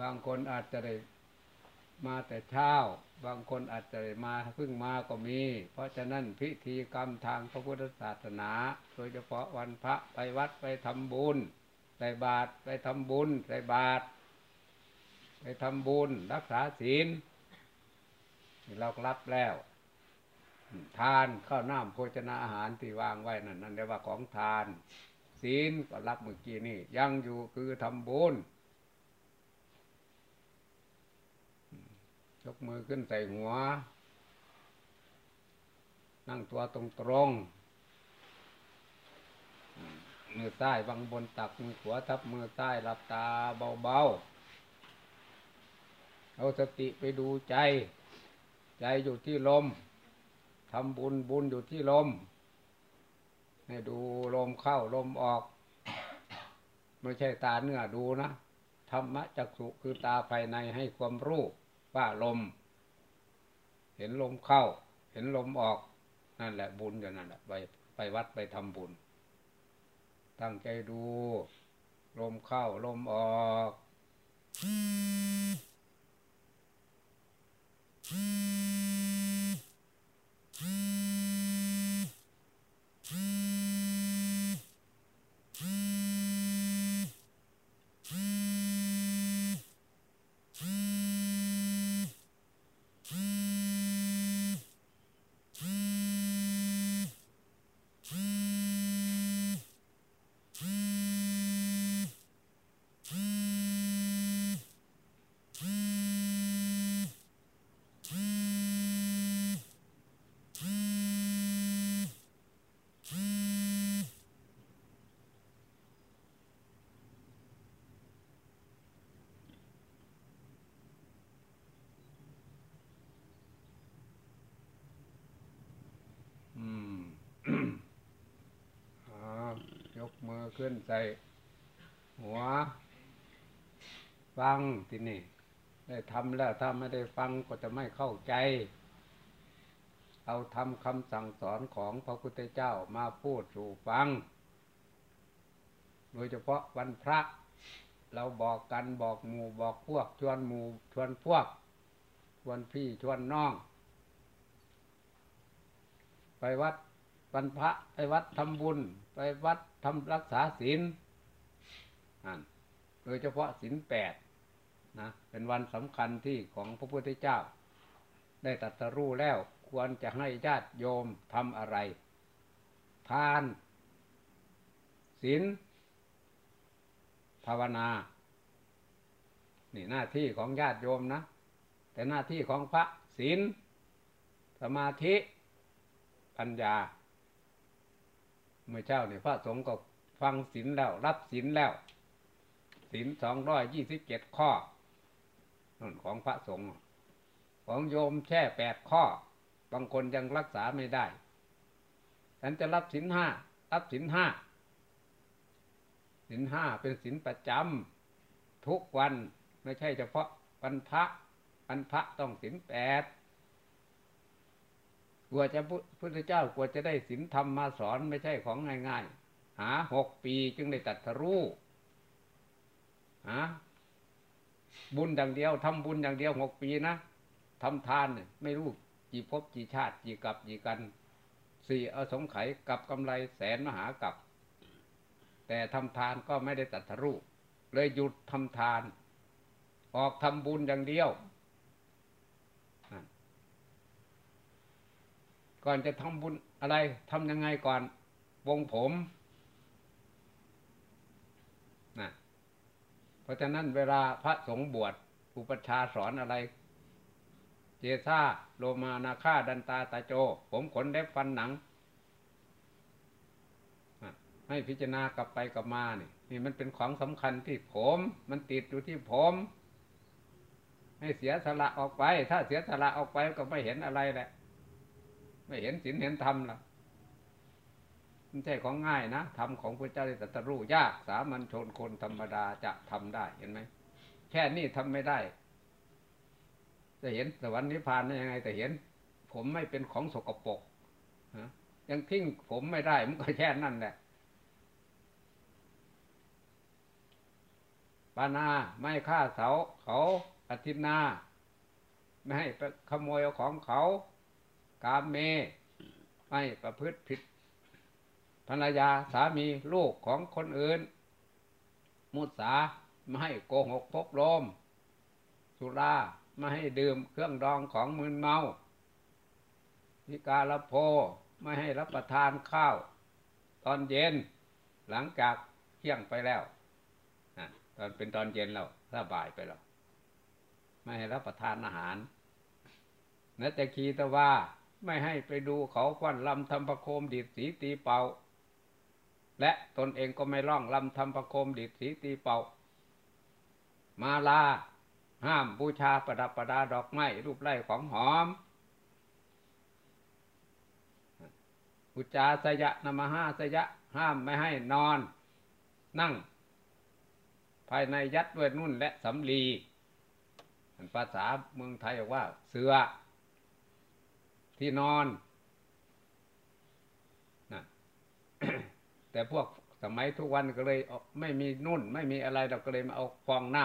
บางคนอาจจะได้มาแต่เช้า บางคนอาจจะได้มาเพิ่งมาก็มี เพราะฉะนั้นพิธีกรรมทางพระพุทธศาสนา โดยเฉพาะวันพระไปวัดไปทำบุญใส่บาตรไปทำบุญใส่บาตรไปทำบุญรักษาศีลเรารับแล้ว ทานข้าวน้ำโภชนาอาหารที่วางไว้นั่นนั่นเรียกว่าของทาน ศีลก็รับเมื่อกี้นี่ยังอยู่คือทำบุญ ยกมือขึ้นใส่หัว นั่งตัวตรงตรงมือใต้บางบนตักมือขวาทับมือใต้หลับตาเบาๆ เอาสติไปดูใจ ใจอยู่ที่ลมทำบุญบุญอยู่ที่ลม ให้ดูลมเข้าลมออก ไม่ใช่ตาเนื้อดูนะ ธรรมะจักสุคือตาภายในให้ความรู้ ว่าลม เห็นลมเข้า เห็นลมออกนั่นแหละบุญอย่างนั้นแหละไปไปวัดไปทำบุญ ตั้งใจดู ลมเข้า ลมออกอื ขึ้นใส่หัว ฟังที่นี่ ได้ทำแล้วถ้าไม่ได้ฟังก็จะไม่เข้าใจ เอาทำคำสั่งสอนของพระพุทธเจ้ามาพูดสู่ฟัง โดยเฉพาะวันพระ เราบอกกันบอกหมู่บอกพวก ชวนหมู่ชวนพวก ชวนพี่ชวนน้อง ไปวัด วันพระไปวัดทำบุญ ไปวัดทำรักษาศีลโดยเฉพาะศีลแปดนะเป็นวันสำคัญที่ของพระพุทธเจ้า ได้ตรัสรู้แล้วควรจะให้ญาติโยมทำอะไร ทานศีลภาวนา นี่หน้าที่ของญาติโยมนะ แต่หน้าที่ของพระศีลสมาธิปัญญา เมื่อเช้าเนี่ยพระสงฆ์ก็ฟังศีลแล้ว รับศีลแล้วศีลสองร้อยยี่สิบเจ็ดข้อนั่นของพระสงฆ์ของโยมแค่แปดข้อ บางคนยังรักษาไม่ได้ ฉันจะรับศีลห้ารับศีลห้าศีลห้าเป็นศีลประจำทุกวันไม่ใช่เฉพาะวันพระวันพระต้องศีลแปด กลัวจะพุทธเจ้ากลัวจะได้ศีลธรรมมาสอนไม่ใช่ของง่ายๆ หาหกปีจึงได้ตัดทรู้หาบุญอย่างเดียวทำบุญอย่างเดียวหกปีนะทำทานเนี่ยไม่รู้กี่ภพกี่ชาติกี่กับกี่กันสี่อสงไขยกับกำไรแสนมหากับ แต่ทำทานก็ไม่ได้ตัดทรู้เลยหยุดทำทาน ออกทำบุญอย่างเดียว ก่อนจะทำบุญอะไรทำยังไงก่อนวงผมนะเพราะฉะนั้นเวลาพระสงฆ์บวชอุปชาสอนอะไร เจซาโลมานาคาดันตาตาโจ ผมขนเล็บฟันหนัง ให้พิจารณากลับไปกลับมานี่นี่มันเป็นของสำคัญที่ผม มันติดอยู่ที่ผม ให้เสียสละออกไป ถ้าเสียสละออกไปก็ไม่เห็นอะไรแหละ ไม่เห็นศีลเห็นธรรมล่ะไม่ใช่ของง่ายนะธรรมของพระเจ้าได้ตรัสรู้ยากสามัญชนคนธรรมดาจะทำได้เห็นไหมแค่นี้ทำไม่ได้ จะเห็นสวรรค์นิพพานได้ยังไง แต่เห็น ผมไม่เป็นของสกปรกยังทิ้งผมไม่ได้มันก็แค่นั่นแหละปานาไม่ฆ่าเสาเขาอธินา ไม่ให้ขโมยเอาของเขา กามเม ไม่ประพฤติผิดภรรยาสามีลูกของคนอื่น มุสาไม่ให้โกหกพกลม สุราไม่ให้ดื่มเครื่องดองของมึนเมาพิกาลโพไม่ให้รับประทานข้าว ตอนเย็นหลังจากเที่ยงไปแล้วตอนเป็นตอนเย็นแล้วถ้าบ่ายไปแล้ว ไม่ให้รับประทานอาหารนัตคีตว่า ไม่ให้ไปดูเขาควันลำทำประโคมดีดสีตีเป่า และตนเองก็ไม่ร้องลำทำประโคมดีดสีตีเป่า มาลา ห้ามบูชาประดับประดาดอกไม้รูปไร่ของหอม อุจาสยะนมหาสยะ ห้ามไม่ให้นอน นั่ง ภายในยัดด้วยนุ่นและสำลีภาษาเมืองไทยบอกว่าเสือ ที่นอนนะแต่พวกสมัยทุกวันก็เลยไม่มีนุ่น ไม่มีอะไรเราก็เลยมาเอาฟองน้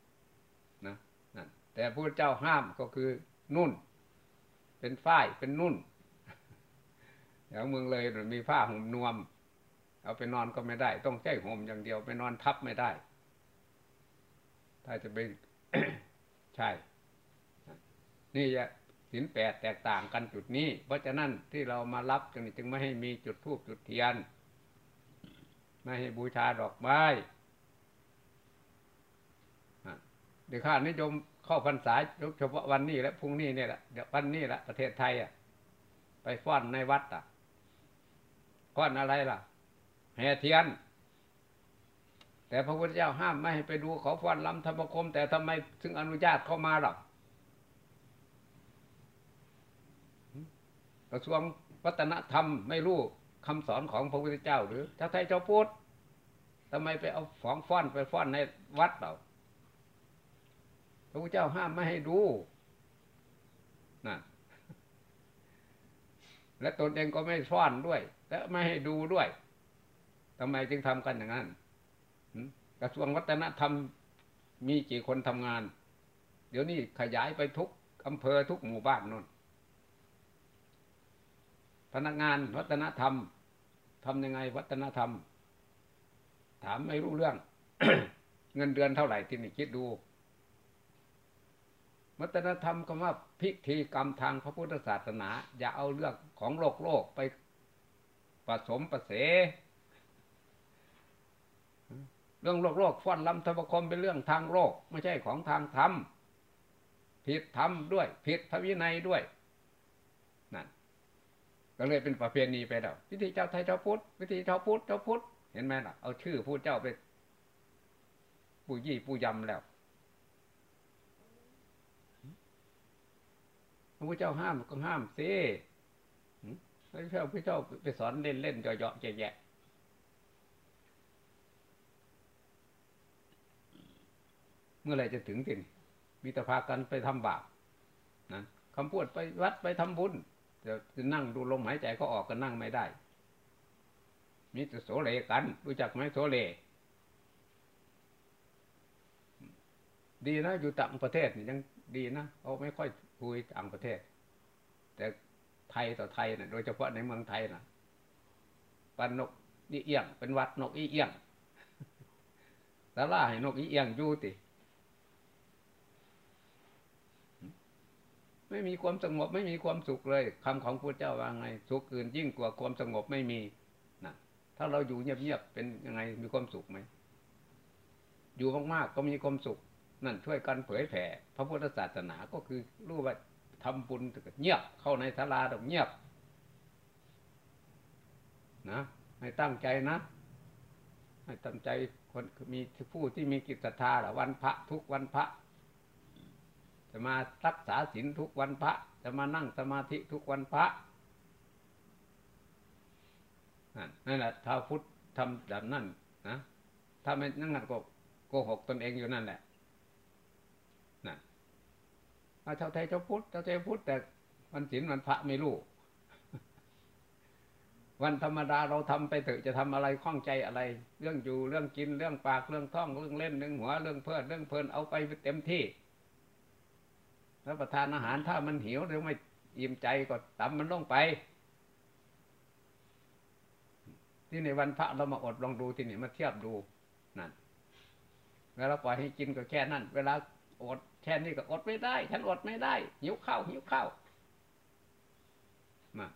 ำนะนะแต่พระเจ้าห้ามก็คือนุ่น เป็นฝ้ายเป็นนุ่นอย่างเมืองเลยมีผ้าห่มนวม เอาไปนอนก็ไม่ได้ ต้องใช้ห่มอย่างเดียวไปนอนทับไม่ได้ ถ้าจะไปใช่ นี่ จะสินแปดแตกต่างกันจุดนี้ เพราะฉะนั้นที่เรามารับจึงจึงไม่ให้มีจุดทูบจุดเทียน ไม่ให้บูชาดอกไม้เดี๋ยวข้านิยมเข้าพรรษาเฉพาะวันนี้และพรุ่งนี้เนี่ยแหละเดี๋ยววันนี้แหละประเทศไทยอะ ไปฟ้อนในวัดอะฟ้อนอะไรล่ะแห่เทียน แต่พระพุทธเจ้าห้ามไม่ให้ไปดูเขาฟ้อนลำธรรมคม แต่ทำไมถึงอนุญาตเข้ามาหรอก กระทรวงวัฒนธรรมไม่รู้คำสอนของพระพุทธเจ้า หรือชาวไทยชาวพุทธทำไมไปเอาของฟ้อนไปฟ้อนในวัดเราพระพุทธเจ้าห้ามไม่ให้ดูนั่นและตนเองก็ไม่ฟ้อนด้วย และไม่ให้ดูด้วยทำไมจึงทำกันอย่างนั้นกระทรวงวัฒนธรรมมีกี่คนทำงาน เดี๋ยวนี้ขยายไปทุกอำเภอทุกหมู่บ้านนู่น พนักงานวัฒนธรรมทำยังไงวัฒนธรรม ถามไม่รู้เรื่อง เงินเดือนเท่าไหร่ที่นี่คิดดู วัฒนธรรมก็ว่าพิธีกรรมทางพระพุทธศาสนา อย่าเอาเรื่องของโลกโลกไปผสมประเส เรื่องโลกโลกฟ้อนลำธรรมคมเป็นเรื่องทางโลก ไม่ใช่ของทางธรรมผิดธรรมด้วย ผิดพระวินัยด้วย ก็เลยเป็นประเพณีไปแล้ววิธีเจ้าไทยเจ้าพุทธวิธีเจ้าพุทธเจ้าพุทธเห็นไหมล่ะเอาชื่อผู้เจ้าไปผู้ยี่ผู้ยำแล้วพระพุทธเจ้าห้ามก็ห้ามสิพระเจ้าพระเจ้าไปสอนเล่นเล่นเยาะๆแยะเมื่อไรจะถึงสิมีแต่พากันไปทำบาปนะคำพูดไปวัดไปทำบุญ จะนั่งดูลมหายใจเขาออกก็นั่งไม่ได้มีแต่โสเลกัน รู้จักไหมโสเล ดีนะ อยู่ต่างประเทศยังดีนะเขาไม่ค่อยคุยต่างประเทศ แต่ไทยต่อไทยนะโดยเฉพาะในเมืองไทยนะปันนกนี่เอียง เป็นวัดนกอีเอียงแต่ล่าให้นกอีเอียงอยู่ติ ไม่มีความสงบไม่มีความสุขเลยคำของพระเจ้าว่าไง สุขอื่นยิ่งกว่าความสงบไม่มีนะถ้าเราอยู่เงียบๆเป็นยังไงมีความสุขไหมอยู่มากๆก็มีความสุข นั่นช่วยกันเผยแผ่พระพุทธศาสนาก็คือรู้ว่าทำบุญเงียบเข้าในศาลาต้องเงียบ นะให้ตั้งใจนะให้ตั้งใจคนมีผู้ที่มีกิจศรัทธาวันพระทุกวันพระ จะมารักษาศีลทุกวันพระ จะมานั่งสมาธิทุกวันพระนั่นแหละถ้าพุทธทำแบบนั้นนะถ้าไม่นั่งนั่นก็โกหกตนเองอยู่นั่นแหละนะชาวไทยชาวพุทธชาวไทยพุทธแต่วันศีลวันพระไม่รู้วันธรรมดาเราทำไปเถอะจะทำอะไรข้องใจอะไร เรื่องอยู่เรื่องกินเรื่องปากเรื่องท้องเรื่องเล่นเรื่องหัวเรื่องเพลินเรื่องเพลินเอาไปเต็มที่ แล้วประทานอาหารถ้ามันหิวหรือไม่อิ่มใจก็ตำมันลงไป ที่ในวันพระเรามาอดลองดูที่นี่มาเทียบดูนั่นเวลาปล่อยให้กินก็แค่นั้น เวลาอดแค่นี้ก็อดไม่ได้ ฉันอดไม่ได้ หิวข้าวหิวข้าวมา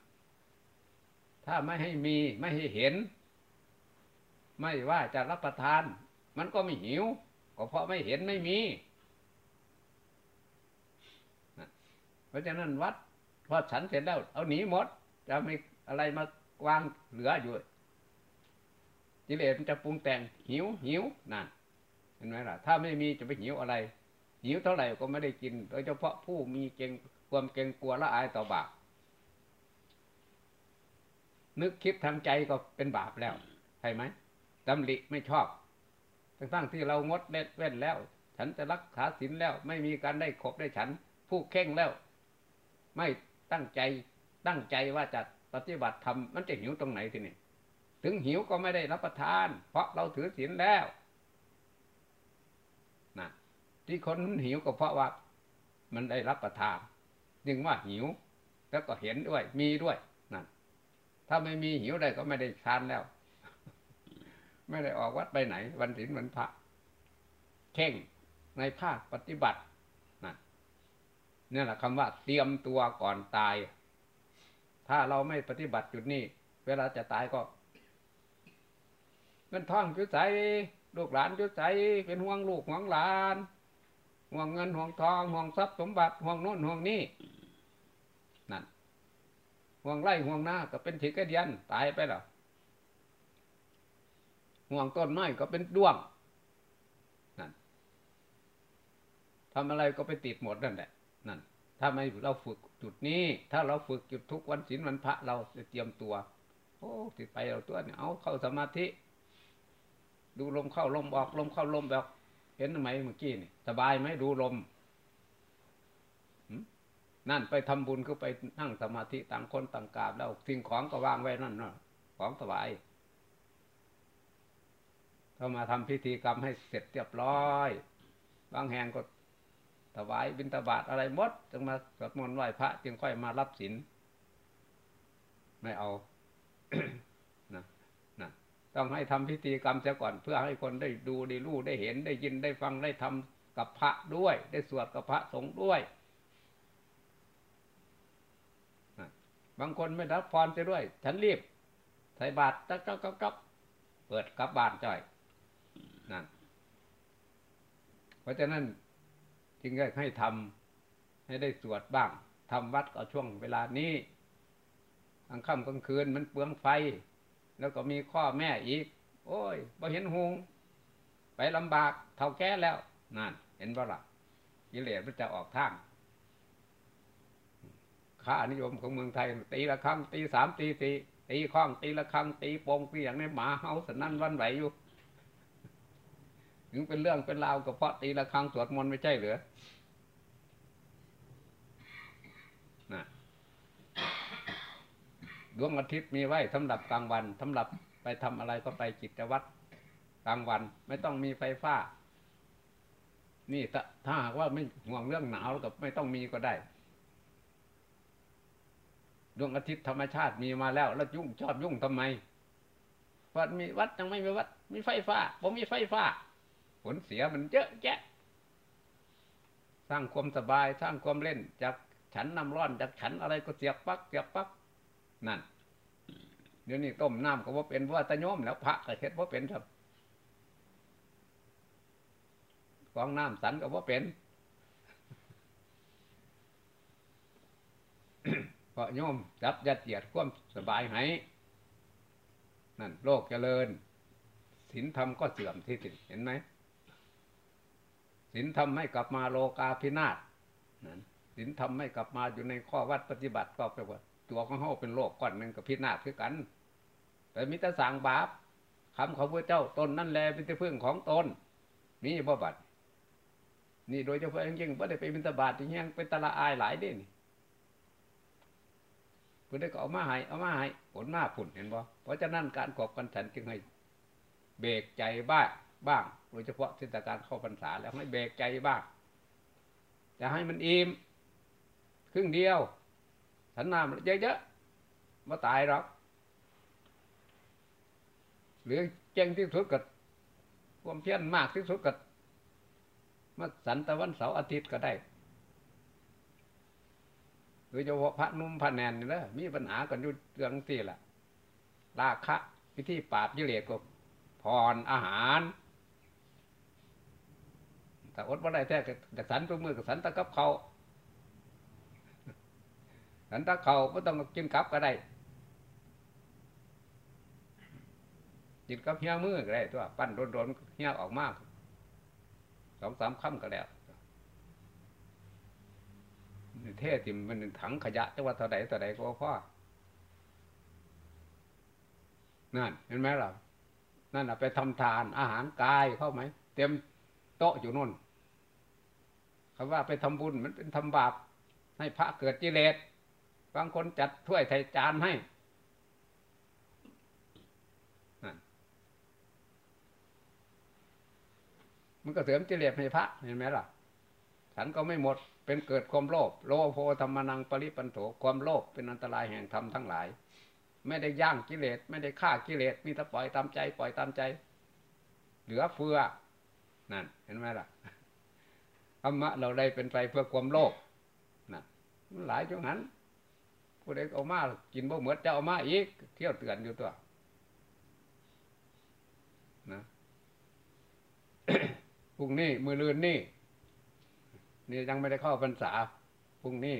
ถ้าไม่ให้มีไม่ให้เห็น ไม่ว่าจะรับประทาน มันก็ไม่หิว ก็เพราะไม่เห็นไม่มี เพราะฉะนั้นวัดพอฉันเสร็จแล้ว เอาหนีหมด จะไม่อะไรมาวางเหลืออยู่กิเลสมันจะปรุงแต่งหิวหิวนั่นเห็นไหมล่ะ ถ้าไม่มีจะไปหิวอะไร หิวเท่าไหร่ก็ไม่ได้กิน โดยเฉพาะผู้มีเกรงความเกรงกลัวละอายต่อบาปนึกคิดทางใจก็เป็นบาปแล้วใช่ไหมดำริไม่ชอบทั้งๆที่เรางดเล็ดเว้นแล้ว ฉันจะรักษาศีลแล้ว ไม่มีการได้ขบได้ฉัน ผู้เข่งแล้ว ไม่ตั้งใจตั้งใจว่าจะปฏิบัติธรรมมันจะหิวตรงไหนทีนี้ถึงหิวก็ไม่ได้รับประทาน เพราะเราถือศีลแล้วนะที่คนหิวก็เพราะว่า มันได้รับประทาน จึงว่าหิว แล้วก็เห็นด้วย มีด้วยนั่นถ้าไม่มีหิวได้ก็ไม่ได้ทานแล้ว ไม่ได้ออกวัดไปไหน วันศีลวันพระเข่งในภาคปฏิบัติ นี่แหละคำว่าเตรียมตัวก่อนตาย ถ้าเราไม่ปฏิบัติจุดนี้ เวลาจะตายก็ เงินทองจุดใจลูกหลานจุดใจเป็นห่วงลูกห่วงหลานห่วงเงินห่วงทองห่วงทรัพย์สมบัติห่วงโน่นห่วงนี่นั่นห่วงไร่ห่วงหน้าก็เป็นถีกระเดียนตายไปแล้วห่วงต้นไม้ก็เป็นด้วงนั่นทำอะไรก็ไปติดหมดนั่นแหละ ถ้าไม่เราฝึกจุดนี้ ถ้าเราฝึกจุดทุกวันศีลวันพระเราจะเตรียมตัว โอ้ติดไปเราตัวเนี่ยเอาเข้าสมาธิ ดูลมเข้าลมออกลมเข้าลมแบบเห็นไหมเมื่อกี้นี่สบายไหมดูลมนั่นไปทำบุญก็ไปนั่งสมาธิต่างคนต่างกราบแล้วสิ่งของก็วางไว้นั่นเนาะของสบายเข้ามาทำพิธีกรรมให้เสร็จเรียบร้อย บางแห่งก็ ถวายบิณฑบาตอะไรหมดจึงมาสวดมนต์ไหว้พระจึงค่อยมารับศีลไม่เอาต้องให้ทำพิธีกรรมเสียก่อน เพื่อให้คนได้ดูได้รู้ได้เห็นได้ยินได้ฟังได้ทำกับพระด้วย ได้สวดกับพระสงฆ์ด้วยบางคนไม่รับพรจะด้วย ฉันรีบใส่บาตรจักจักจักเปิดกลับบ้านจ่อยนั่นเพราะฉะนั้น จึงได้ให้ทำให้ได้สวดบ้างทำวัดก็ช่วงเวลานี้กลางค่ำกลางคืนมันเปลืองไฟ แล้วก็มีข้อแม่อีก โอ้ยพอเห็นหงไปลำบากเท่าแก่แล้วนั่นเห็นบ่ละกิเลสมันจะออกทางค่านิยมของเมืองไทย ตีละครั้งตีสามตีสี่ตีข้องตีละครั้งตีโปงตีอย่างนี้หมาเฮาสนั่นวันไหวอยู่ ถึงเป็นเรื่องเป็นราวก็เพราะตีละครั้งสวดมนต์ไม่ใช่หรือนะดวงอาทิตย์มีไว้สำหรับกลางวันสำหรับไปทำอะไรก็ไปกิจวัตรกลางวัน ไม่ต้องมีไฟฟ้า นี่ถ้าหากว่าไม่ห่วงเรื่องหนาวก็ไม่ต้องมีก็ได้ดวงอาทิตย์ธรรมชาติมีมาแล้ว แล้วยุ่งชอบยุ่งทำไมวัดมีวัดยังไม่มีวัด มีไฟฟ้าผมมีไฟฟ้า ผลเสียมันเยอะแยะ สร้างความสบายสร้างความเล่น จากฉันน้ำร้อนจากฉันอะไรก็เสียบปักเสียบปักนั่น เดี๋ยวนี้ต้มน้ำก็ว่าเป็นว่าตะโยมแล้วพระก็เช็ดว่าเป็นครับกองน้ำสันก็ว่าเป็นเพราะโยมจับยัดเยียดความสบายให้นั่นโลกเจริญศีลธรรมก็เสื่อมที่สิเห็นไหม ศีลธรรมไม่กลับมาโลกาพินาศนั่นศีลธรรมไม่กลับมาอยู่ในข้อวัดปฏิบัติก็แปลว่าตัวของเขาเป็นโลกก้อนหนึ่งกับพินาศคือกัน แต่มิตรสางบาปคำของพระเจ้าตนนั่นแหละเป็นที่พึ่งของตนนี่บ่บัดนี่โดยเฉพาะยิ่งว่ได้ไปมิตรบาทที่ยังเป็นตละอายหลายเด่นผู้ใดก็เอามาให้เอามาให้ผลมาผุนเห็นบ่เพราะฉะนั้นการกอบกันฉันจึงให้เบรกใจบ้าง บ้าง โดยเฉพาะเทศกาลเข้าพรรษาแล้วให้เบรกใจบ้าง จะให้มันอิ่มครึ่งเดียวฉันน้ำเยอะๆมาตายหรอกหรือเจ้งที่สุดกับความเพียรมากที่สุดกับมาสันตะวันเสาร์อาทิตย์ก็ได้โดยเฉพาะพระนุ่มพระแนนนี่นะมีปัญหากันอยู่เรื่องที่ละราคะวิธีปราบยิเลสก็พรอาหาร แต่อดว่าได้แท้กับสันตัวมือกับสันตะกับเขาสันตะเขาไม่ต้องกินกับก็ได้กินกับเฮี้ยมือก็ได้ตัวปั้นโดนๆเฮี้ยออกมากสองสามคำก็แล้วเทศที่มันถังขยะจังหวัดเท่าใดเท่าใดก็พ่อนั่นเห็นไหมล่ะนั่นไปทำทานอาหารกายเข้าไหม เต็มโต๊ะอยู่นู่น คำว่าไปทำบุญมันเป็นทำบาป ให้พระเกิดกิเลสบางคนจัดถ้วยไทยจานให้มันก็เสริมกิเลสให้พระเห็นไหมล่ะ ฉันก็ไม่หมดเป็นเกิดความโลภโลภโพธรรมนังปริปันโถความโลภเป็นอันตรายแห่งธรรมทั้งหลาย ไม่ได้ย่างกิเลสไม่ได้ฆ่ากิเลสมีแต่ปล่อยตามใจ ปล่อยตามใจ เหลือเฟือนั่นเห็นไหมล่ะ ธรรมะเราได้เป็นไปเพื่อความโลภนั่นมันหลายจังนั้นผู้ใดเอามากินบ่เหมือนจะเอามาอีก เที่ยวเตือนอยู่ตัวนะพรุ่งนี้มือลืนนี่นี่ยังไม่ได้เข้าพรรษาพรุ่งนี้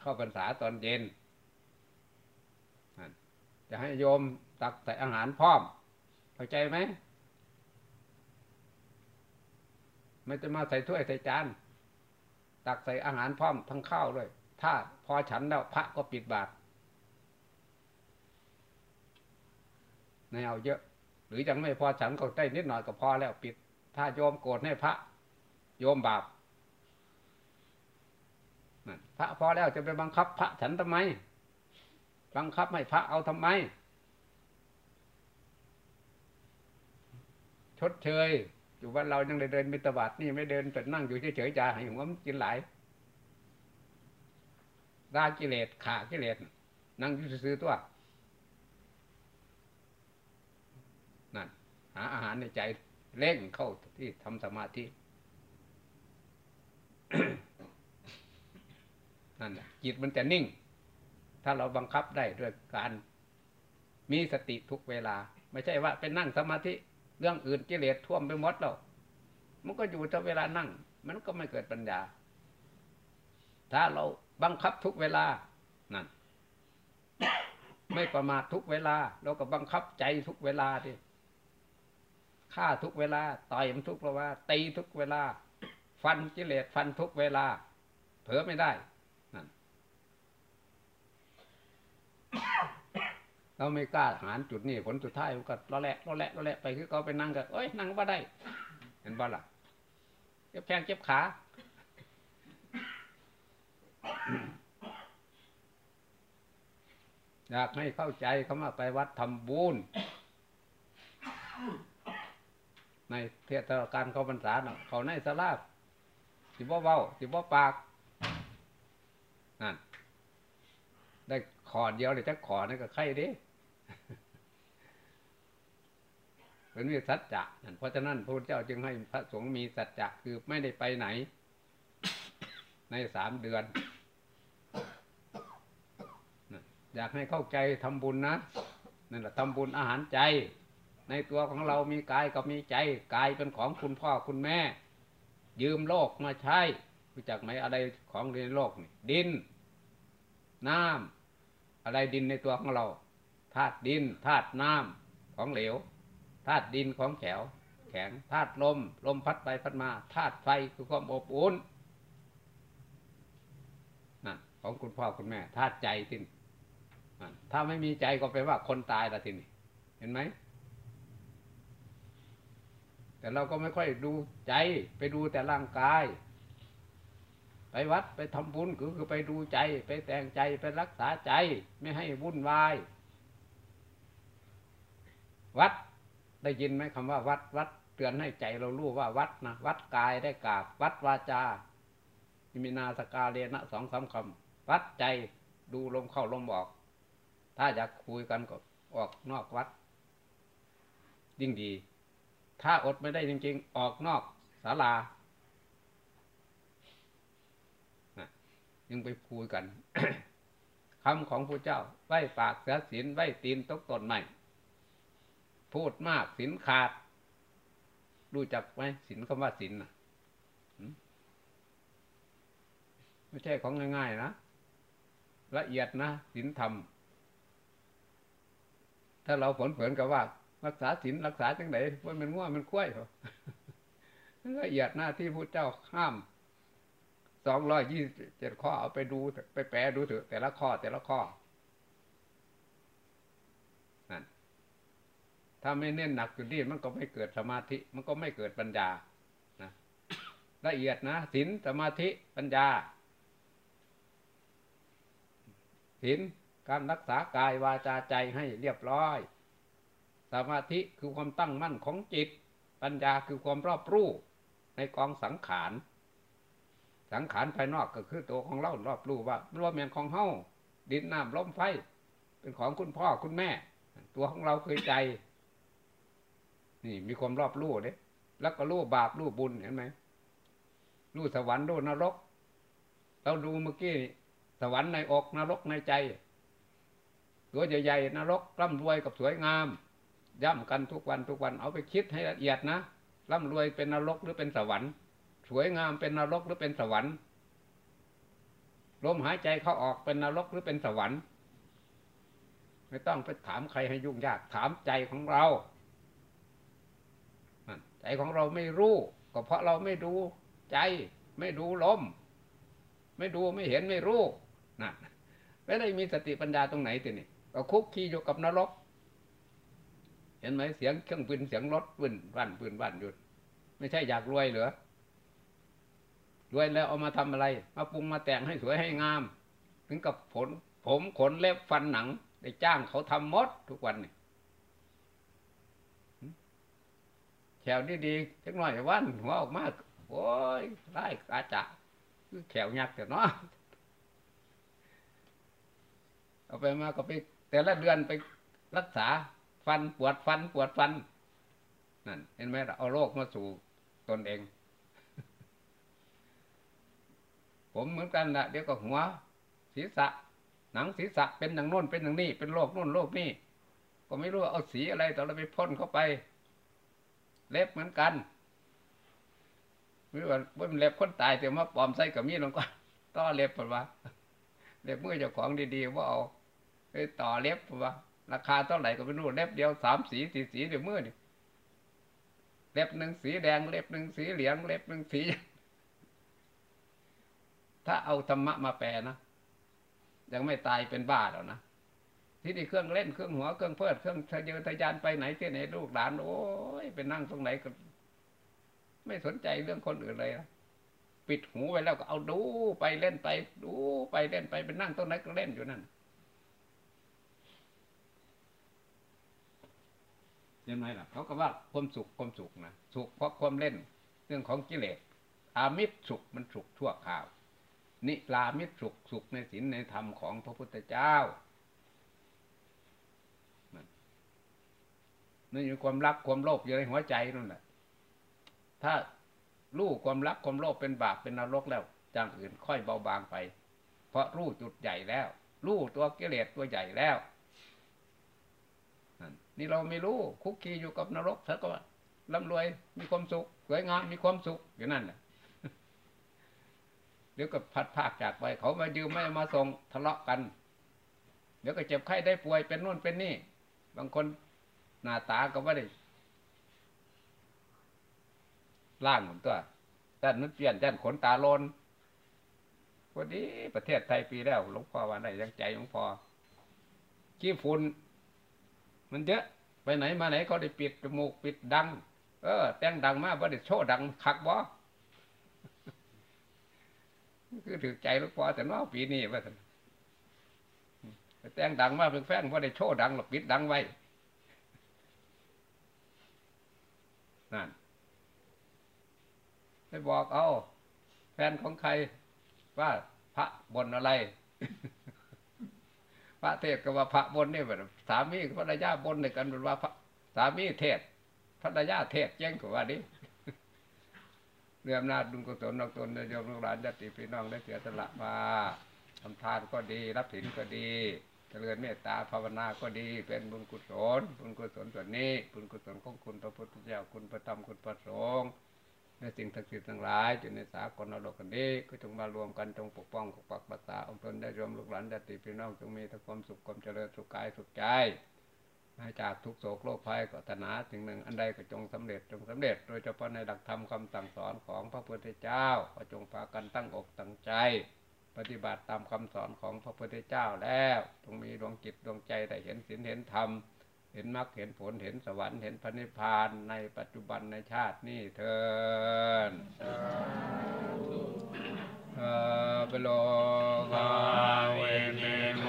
เข้าพรรษาตอนเย็นจะให้โยมตักใส่อาหารพร้อมเข้าใจไหม ไม่จะมาใส่ถ้วยใส่จาน ตักใส่อาหารพร้อมทั้งข้าวด้วย ถ้าพอฉันแล้วพระก็ปิดบาตรในเอาเยอะ หรือยังไม่พอฉันก็ได้นิดหน่อยก็พอแล้วปิด ถ้าโยมโกรธให้พระ โยมบาปพระพอแล้วจะไปบังคับ พระฉันทำไม บังคับให้พระเอาทำไม ชดเชย อยู่ว่าเรายังได้เดินมิตรบาทนี่ไม่เดินแต่นั่งอยู่เฉยๆจะให้หัวมันกินหลายรากิเลสขากิเลสนั่งอยู่ซื้อตัวนั่นหาอาหารในใจเล่งเข้าที่ทำสมาธินั่นแหละจิตมันจะนิ่ง ถ้าเราบังคับได้ด้วยการมีสติทุกเวลา ไม่ใช่ว่าไปนั่งสมาธิ เรื่องอื่นกิเลสท่วมไปหมดแล้วมันก็อยู่แต่เวลานั่ง มันก็ไม่เกิดปัญญา ถ้าเราบังคับทุกเวลานั่นไม่ประมาททุกเวลา เราก็บังคับใจทุกเวลาดิฆ่าทุกเวลาต่อยมันทุกเวลาตีทุกเวลา ฟันกิเลสฟันทุกเวลา เผลอไม่ได้ เราไม่กล้าหารจุดนี้ผลสุดท้ายก็ละแหละละแหละละแหละไปคือเขาไปนั่งกันเอ้ยนั่งว่าได้ เห็นบ้าล่ะเจ็บแข้งเจ็บขาอยากให้เข้าใจเขามาไปวัดทำบุญในเทศการเขาบรรษาเขาในสลาบสิบ่เบาสิบ่ปากนั่นได้ขอเดียวเลยจะขอนั่นก็ไข่ดิ เป็นมีสัจจะเพราะฉะนั้นพระพุทธเจ้าจึงให้พระสงฆ์มีสัจจะคือไม่ได้ไปไหน ในสามเดือน อยากให้เข้าใจทำบุญนะนั่นแหละทำบุญอาหารใจ ในตัวของเรามีกายกับมีใจกายเป็นของคุณพ่อคุณแม่ ยืมโลกมาใช้รู้จักไหมอะไรของในโลกนี่ดิน น้ำอะไรดินในตัวของเราธาตุดินธาตุน้ำของเหลว ธาตุดินของแข็งแข็งธาตุลม ลมพัดไปพัดมาธาตุไฟคือความอบอุ่นนั่นของคุณพ่อคุณแม่ธาตุใจทินถ้าไม่มีใจก็แปลว่าคนตายละทีนี้เห็นไหมแต่เราก็ไม่ค่อยดูใจไปดูแต่ร่างกาย ไปวัดไปทำบุญคือคือไปดูใจ ไปแต่งใจไปรักษาใจ ไม่ให้วุ่นวาย วัด ได้ยินไหมคำว่าวัดวัดเตือนให้ใจเรารู้ว่าวัดนะวัดกายได้กราบ วัดวาจามินาสกาเรนะสองสามคำวัดใจดูลมเข้าลมออก ถ้าอยากคุยกันก็ออกนอกวัด ยิ่งดี ถ้าอดไม่ได้จริง ๆ ออกนอกศาลายังไปคุยกันคำของพระเจ้าไหวปากเสียศีลไหวตีนตกตนใหม่ พูดมากศีลขาด รู้จักไหมศีลคำว่าศีลนะไม่ใช่ของง่าย ๆ นะ ละเอียดนะศีลธรรม ถ้าเราผลเผินกับว่า รักษาศีลรักษาจังไหนว่ามันง่วมันคุ้ยเหรอละเอียดหน้าที่พระเจ้าห้ามสองร้อยยี่สิบเจ็ดข้อเอาไปดูไปแปลดูเถอะแต่ละข้อแต่ละข้อนั่น ถ้าไม่เน้นหนักจุดนี้มันก็ไม่เกิดสมาธิ มันก็ไม่เกิดปัญญานะละเอียดนะศีลสมาธิปัญญาศีลการรักษากายวาจาใจให้เรียบร้อย สมาธิคือความตั้งมั่นของจิต ปัญญาคือความรอบรู้ในกองสังขาร สังขารภายนอกก็คือตัวของเรารอบรู้ว่ามันว่าเมียนของเฮาดินน้ำลมไฟ เป็นของคุณพ่อคุณแม่ ตัวของเราคือใจ นี่มีความรอบรู้เด้แล้วก็รู้บาปรู้บุญเห็นไหมรู้สวรรค์รู้นรก เราดูเมื่อกี้สวรรค์ในอกนรกในใจ ตัวใหญ่ๆนรกร่ำรวยกับสวยงาม ย่ำกันทุกวันทุกวันเอาไปคิดให้ละเอียดนะร่ำรวยเป็นนรกหรือเป็นสวรรค์ สวยงามเป็นนรกหรือเป็นสวรรค์ลมหายใจเข้าออกเป็นนรกหรือเป็นสวรรค์ ไม่ต้องไปถามใครให้ยุ่งยากถามใจของเรา ใจของเราไม่รู้ ก็เพราะเราไม่ดูใจ ไม่ดูลม ไม่ดูไม่เห็นไม่รู้นะไม่ได้มีสติปัญญาตรงไหนตีนี่ก็คุกคีอยู่กับนรก เห็นไหมเสียงเครื่องปืนเสียงรถปืนวันปืนวันหยุดไม่ใช่อยากรวยเหรอรวยแล้วเอามาทำอะไร มาปรุงมาแต่งให้สวยให้งาม ถึงกับผล ผมขนเล็บฟันหนัง ได้จ้างเขาทำมดทุกวันนี่ แขวดีดีเล็กน้อยวันหัวออกมาโอ้ยไล่กาจะคือแขวยักษ์แต่เนาะเอาไปมาก็ไป แต่ละเดือนไปรักษาฟันปวดฟันปวดฟันนั่นเห็นไหมเอาโรคมาสู่ตนเอง ผมเหมือนกันนะเดี๋ยวก็หัว ศีรษะ หนังศีรษะเป็นอย่างโน้นเป็นอย่างนี้ เป็นโรคโน้นโรคนี้ก็ไม่รู้เอาสีอะไรต่เราไปพ่นเข้าไป เล็บเหมือนกันไม่ว่าว่ามันเล็บคนตายแต่มาปลอมใส่กับมีดลงก็ต่อเล็บปะวะเล็บมือเจ้าของดีๆว่าเอาไปต่อเล็บปะวะราคาเท่าไหร่ก็ไม่รู้เล็บเดียวสามสีสี่สีเดี๋ยวมือนี่เล็บหนึ่งสีแดงเล็บหนึ่งสีเหลืองเล็บหนึ่งสี ถ้าเอาธรรมะมาแปลนะยังไม่ตายเป็นบ้าแล้วนะ ที่นี่เครื่องเล่นเครื่องหัวเครื่องเพิดเครื่องทะเยอทะยานไปไหนที่ไหนลูกหลานโอ้ยไปนั่งตรงไหนก็ ไม่สนใจเรื่องคนอื่นเลยนะปิดหูไว้แล้วก็เอาดูไปเล่นไป ดูไปเล่นไปไปนั่งตรงไหนก็เล่นอยู่นั่นยังไงล่ะเขาก็ว่าความสุขความสุขนะสุขเพราะความเล่น เรื่องของกิเลสอามิตรสุขมันสุขชั่วคราว นิลามิตรสุขสุขในศีลในธรรมของพระพุทธเจ้า นี่อยู่ความรักความโลภอยู่ในหัวใจนั่นแหละถ้ารู้ความรักความโลภเป็นบาปเป็นนรกแล้วจางอื่นค่อยเบาบางไป เพราะรู้จุดใหญ่แล้วรู้ตัวกิเลสตัวใหญ่แล้วนี่เราไม่รู้คุกคีอยู่กับนรกท่านก็ร่ำรวยมีความสุขสวยงามมีความสุขอยู่นั่นแหละเดี๋ยวก็พัดภาคจากไปเขามายืมไม่มาส่งทะเลาะกัน เดี๋ยวก็เจ็บไข้ได้ป่วยเป็นนู่นเป็นนี่ บางคน หน้าตาก็ไม่ได้ล่างผมตัวด้านนั้นเปลี่ยนด้านขนตาโลนพอดีประเทศไทยปีแล้วหลวงพ่อว่าได้ยังใจหลวงพ่อขี้ฝุ่นมันเยอะไปไหนมาไหนเขาได้ปิดจมูกปิดดัง เออ แต่งดังมากว่าได้โชว์ดังคักบ่คือถือใจหลูกพอแต่นอกปีนี้ว่าสันแต่งดังมากเป็นแฟนว่าได้โชว์ดังหรอกปิดดังไว้ นั่นไปบอกเอา แฟนของใคร ว่าพระบนอะไร พระเทศก็ว่าพระบนนี่แบบสามีภรรยาบนในกันเป็นว่าพระสามีเทศภรรยาเทศแจ้งกว่านี้เรื่องนาจบุญกุศลนอกตนโยมลูกหลานญาติพี่น้องได้เสียสละมาทำทานก็ดี รับถินก็ดี จริญเมตตาภาวนาก็ดีเป็นบุญกุศลบุญกุศลส่วนนี้ บุญกุศลของคุณพระพุทธเจ้าคุณพระธรรมคุณพระสงฆ์ในสิ่งศักดิ์สิทธิ์ทั้งหลายอยู่ในสากลโลกกันนี้ก็จงมารวมกันจงปกป้องปกปักปักษาองค์ตนได้รวมลูกหลานญาติพี่น้องจงมีแต่ความสุขความเจริญสุขกายสุขใจจากทุกโศกโรคภัยก็ตนาสิ่งหนึ่งอันใดก็จงสำเร็จจงสำเร็จ โดยเฉพาะในหลักธรรมคำสั่งสอนของพระพุทธเจ้าก็จงพากันตั้งอกตั้งใจ ปฏิบัติตามคำสอนของพระพุทธเจ้าแล้วจงมีดวงจิตดวงใจได้เห็นศีลเห็นธรรม เห็นมรรคเห็นผลเห็นสวรรค์เห็นพระนิพพานในปัจจุบันในชาตินี้เถิดเออไปโลกาเวนิโม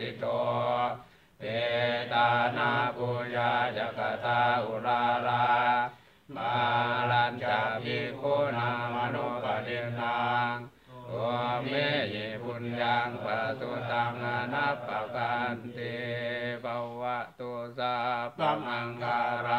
ติโตเปตานาปุญาจักตาอุรารามาลัญจาภิกขุนามนุปดินังตัวเมยิบุญยังปะตุตังอนัปปะกันติภวะตุสาปะมังการ